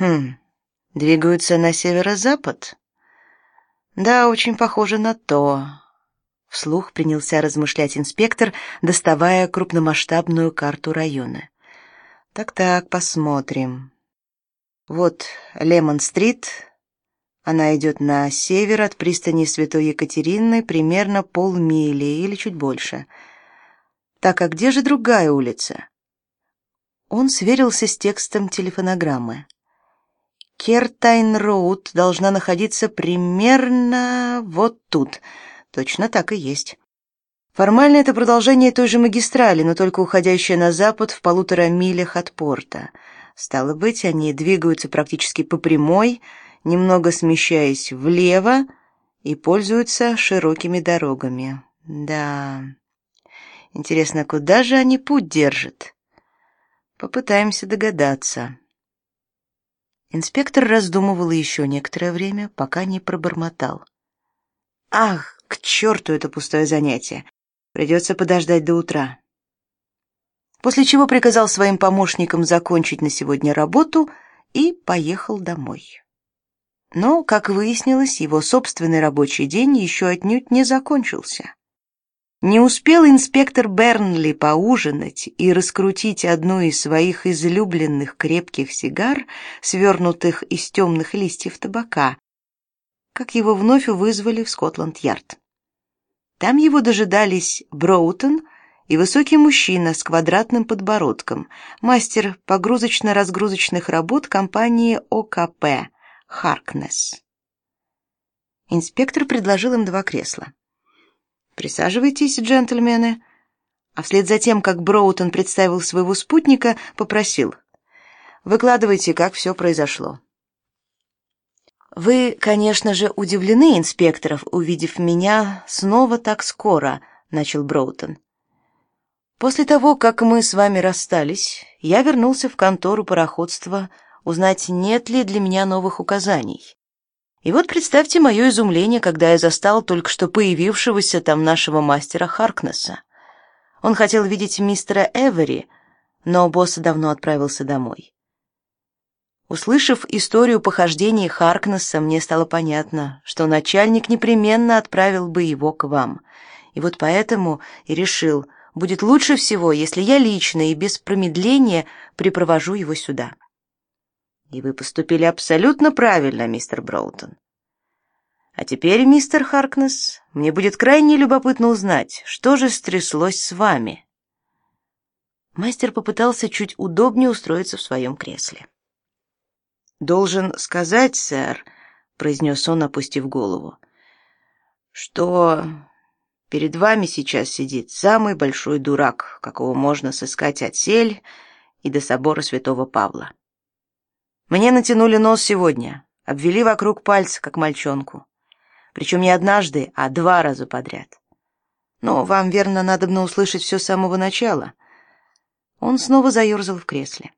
Хм, двигаются на северо-запад? Да, очень похоже на то. Вслух принялся размышлять инспектор, доставая крупномасштабную карту района. Так-так, посмотрим. Вот Лемон-стрит. Она идет на север от пристани Святой Екатерины примерно полмили или чуть больше. Так, а где же другая улица? Он сверился с текстом телефонограммы. Кертайн-роуд должна находиться примерно вот тут. Точно так и есть. Формально это продолжение той же магистрали, но только уходящая на запад в полутора милях от порта. Стало быть, они двигаются практически по прямой, немного смещаясь влево и пользуются широкими дорогами. Да. Интересно, куда же они путь держат? Попытаемся догадаться. Инспектор раздумывал еще некоторое время, пока не пробормотал. Ах, к черту это пустое занятие. Придется подождать до утра. После чего приказал своим помощникам закончить на сегодня работу и поехал домой. Но, как выяснилось, его собственный рабочий день еще отнюдь не закончился. Не успел инспектор Бернли поужинать и раскрутить одну из своих излюбленных крепких сигар, свернутых из темных листьев табака, как его вновь вызвали в Скотланд-Ярд. Там его дожидались Броутон и высокий мужчина с квадратным подбородком, мастер погрузочно-разгрузочных работ компании ОКП Харкнес. Инспектор предложил им два кресла. Присаживайтесь, джентльмены. А вслед за тем, как Броутон представил своего спутника, попросил: "Выкладывайте, как все произошло". Вы, конечно же, удивлены, инспекторов, увидев меня снова так скоро, начал Броутон. После того, как мы с вами расстались, я вернулся в контору пароходства узнать, нет ли для меня новых указаний. И вот представьте мое изумление, когда я застал только что появившегося там нашего мастера Харкнесса. Он хотел видеть мистера Эвери, но босс давно отправился домой. Услышав историю похождений Харкнесса, мне стало понятно, что начальник непременно отправил бы его к вам. И вот поэтому и решил, будет лучше всего, если я лично и без промедления припровожу его сюда. И вы поступили абсолютно правильно, мистер Броутон. А теперь, мистер Харкнес, мне будет крайне любопытно узнать, что же стряслось с вами. Мастер попытался чуть удобнее устроиться в своем кресле. Должен сказать, сэр, произнес он, опустив голову, что перед вами сейчас сидит самый большой дурак, какого можно сыскать от сель и до собора Святого Павла. Мне натянули нос сегодня, обвели вокруг пальца, как мальчонку. Причем не однажды, а два раза подряд. Но вам, верно, надо бы услышать все с самого начала. Он снова заерзал в кресле.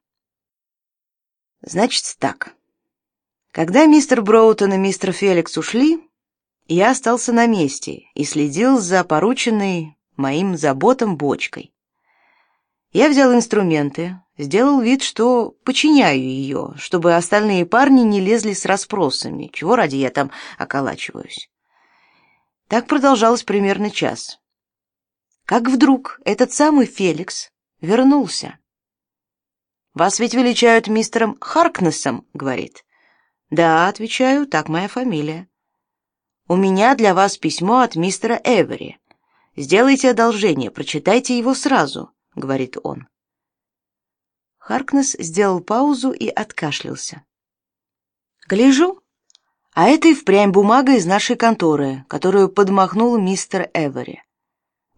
Значит, так. Когда мистер Броутон и мистер Феликс ушли, я остался на месте и следил за порученной моим заботам бочкой. Я взял инструменты, сделал вид, что подчиняю ее, чтобы остальные парни не лезли с расспросами, чего ради я там околачиваюсь. Так продолжалось примерно час. Как вдруг этот самый Феликс вернулся. Вас ведь величают мистером Харкнесом, говорит. Да, отвечаю, так моя фамилия. У меня для вас письмо от мистера Эвери. Сделайте одолжение, прочитайте его сразу, говорит он. Харкнес сделал паузу и откашлялся. Гляжу, а это и впрямь бумага из нашей конторы, которую подмахнул мистер Эвери.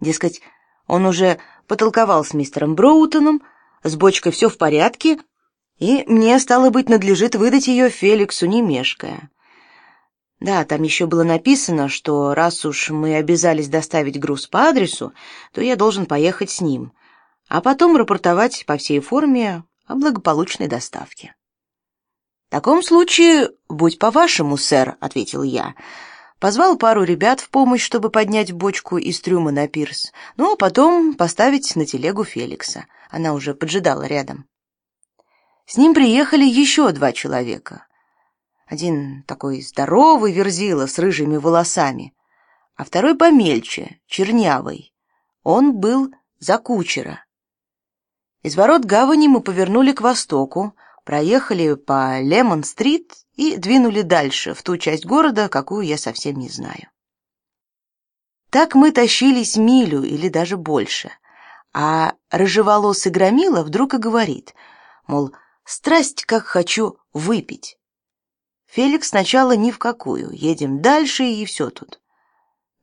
Дескать, он уже потолковал с мистером Броутоном, с бочкой все в порядке, и мне стало быть надлежит выдать ее Феликсу не мешкая. Да, там еще было написано, что раз уж мы обязались доставить груз по адресу, то я должен поехать с ним а потом рапортовать по всей форме о благополучной доставке. В таком случае, будь по-вашему, сэр, ответил я. Позвал пару ребят в помощь, чтобы поднять бочку из трюма на пирс, ну а потом поставить на телегу Феликса. Она уже поджидала рядом. С ним приехали еще два человека. Один такой здоровый верзила с рыжими волосами, а второй помельче, чернявый. Он был за кучера. Из ворот гавани мы повернули к востоку, проехали по Лемон-стрит и двинули дальше, в ту часть города, какую я совсем не знаю. Так мы тащились милю или даже больше. А рыжеволосый громила вдруг и говорит, мол, страсть как хочу выпить. Феликс сначала ни в какую, едем дальше и все тут.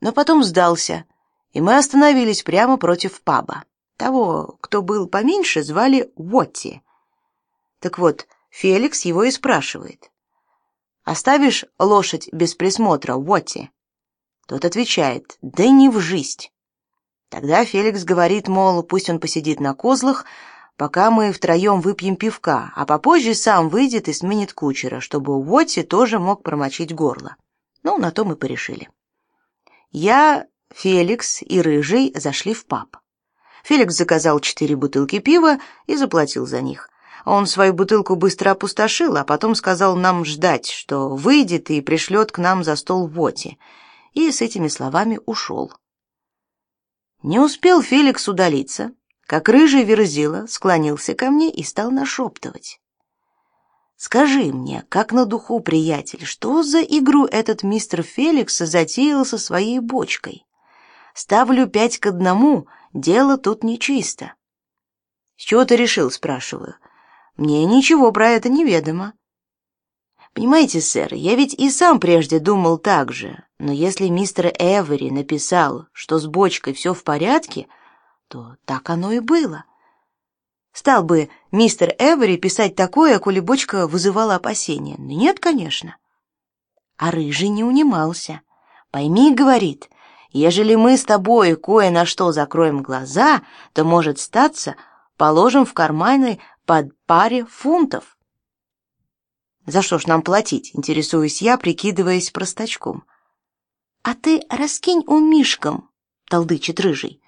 Но потом сдался, и мы остановились прямо против паба. Того, кто был поменьше, звали Уотти. Так вот, Феликс его и спрашивает. «Оставишь лошадь без присмотра, Уотти?» Тот отвечает, «Да не в жизнь». Тогда Феликс говорит, мол, пусть он посидит на козлах, пока мы втроем выпьем пивка, а попозже сам выйдет и сменит кучера, чтобы Уотти тоже мог промочить горло. Ну, на то мы порешили. Я, Феликс и Рыжий зашли в паб. Феликс заказал четыре бутылки пива и заплатил за них. Он свою бутылку быстро опустошил, а потом сказал нам ждать, что выйдет и пришлет к нам за стол Воти. И с этими словами ушел. Не успел Феликс удалиться, как рыжий верзила склонился ко мне и стал нашептывать. Скажи мне, как на духу, приятель, что за игру этот мистер Феликс затеял со своей бочкой? Ставлю пять к одному, дело тут нечисто. С чего ты решил, спрашиваю? Мне ничего про это не ведомо. Понимаете, сэр, я ведь и сам прежде думал так же, но если мистер Эвери написал, что с бочкой все в порядке, то так оно и было. Стал бы мистер Эвери писать такое, коли бочка вызывала опасения? Нет, конечно. А рыжий не унимался. Пойми, говорит, ежели мы с тобой кое на что закроем глаза, то может статься, положим в карманы под паре фунтов. За что ж нам платить, интересуюсь я, прикидываясь простачком. А ты раскинь умишком, толдычит рыжий.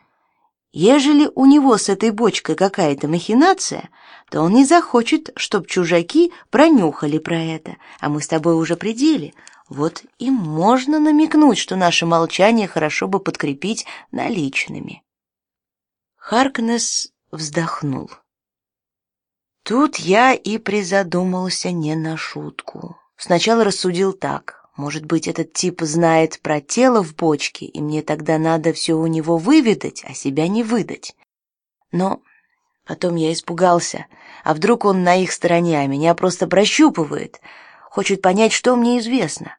Ежели у него с этой бочкой какая-то махинация, то он не захочет, чтоб чужаки пронюхали про это, а мы с тобой уже пределе. Вот и можно намекнуть, что наше молчание хорошо бы подкрепить наличными. Харкнес вздохнул. Тут я и призадумался не на шутку. Сначала рассудил так: может быть, этот тип знает про тело в бочке, и мне тогда надо все у него выведать, а себя не выдать. Но потом я испугался, а вдруг он на их стороне, а меня просто прощупывает, хочет понять, что мне известно.